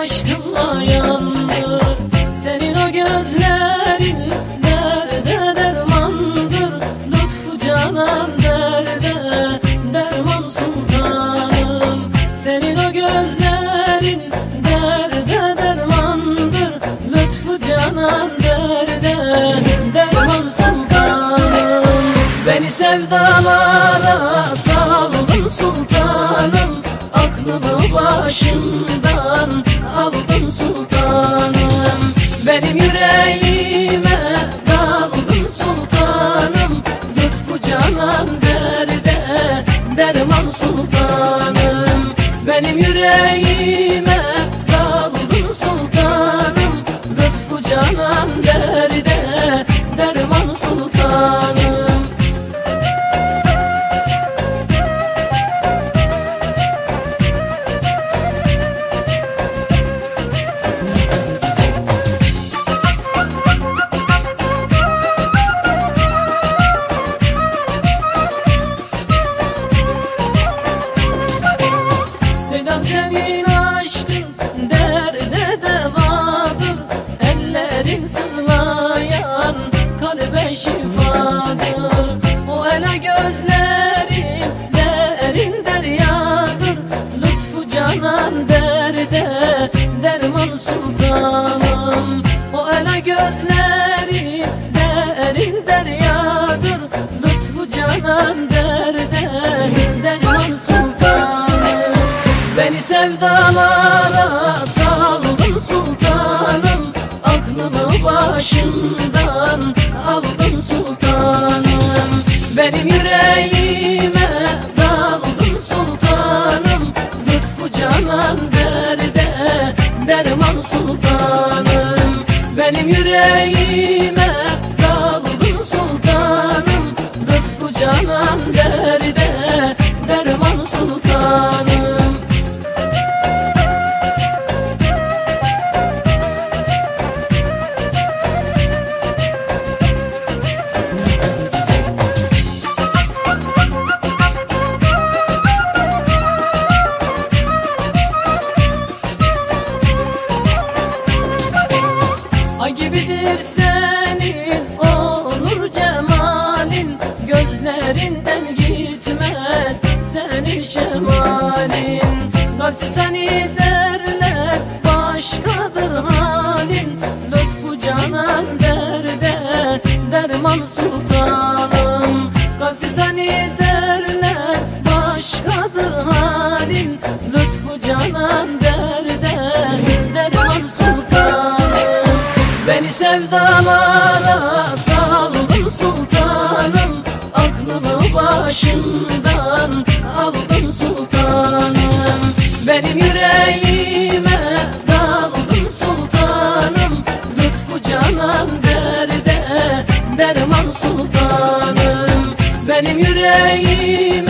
aşkımla yandı Senin o gözlerin derde dermandır. Lütfu canan derde derman sultanım. Senin o gözlerin derde dermandır. Lütfu canan derde derman sultanım. Beni sevdalara Aklımı başımdan aldım sultanım. Benim yüreğime daldın sultanım. Lütfu canan derde derman sultanım. Benim yüreğime senin aşkın derde devadır. Ellerin sızlayan kalbe şifadır. O ele gözlerin derin deryadır. Lütfu canan derde derman sultanım. O ele gözlerin derin deryadır. Lütfu canan derde Beni sevdalara saldım sultanım. Aklımı başımdan aldım sultanım. Benim yüreğime daldın sultanım. Lütfu canan derde derman sultanım. Benim yüreğime Gibidir senin onur cemalin Gözlerinden gitmez senin şemalin. Nafsi seni derler başkadır halin. Lütfu canan derde derman sultanım. Nafsi seni sevdalara saldım sultanım. Aklımı başımdan aldım sultanım. Benim yüreğime daldın sultanım. Lütfu canan derde derman sultanım. Benim yüreğime